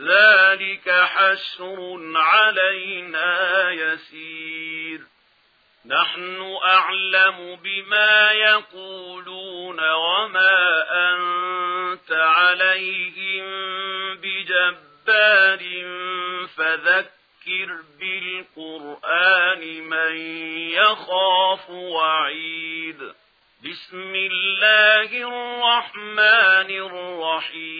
ذلك حشر علينا يسير. نحن أعلم بما يقولون وما أنت عليهم بجبار. فذكر بالقرآن من يخاف وعيد. بسم الله الرحمن الرحيم.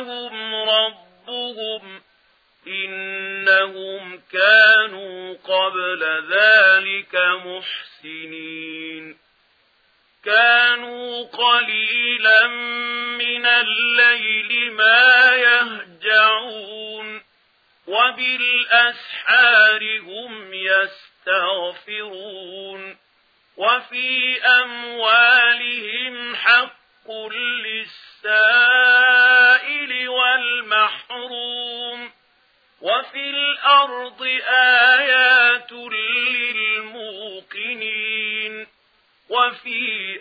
لهم ربهم إنهم كانوا قبل ذلك محسنين. كانوا قليلا من الليل ما يهجعون وبالأسحار هم يسرون الأرض آيات للموقنين وفي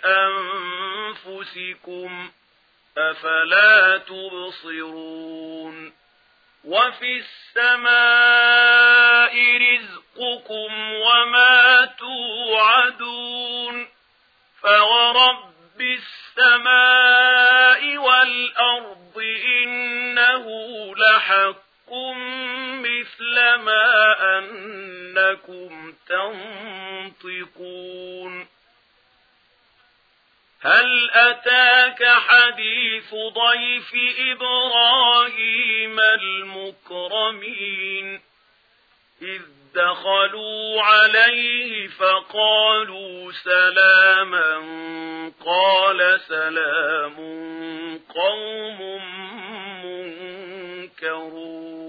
أنفسكم أفلا تبصرون وفي السماء كما أنكم تنطقون. هل أتاك حديث ضيف إبراهيم المكرمين؟ إذ دخلوا عليه فقالوا سلاما قال سلام قوم منكرون.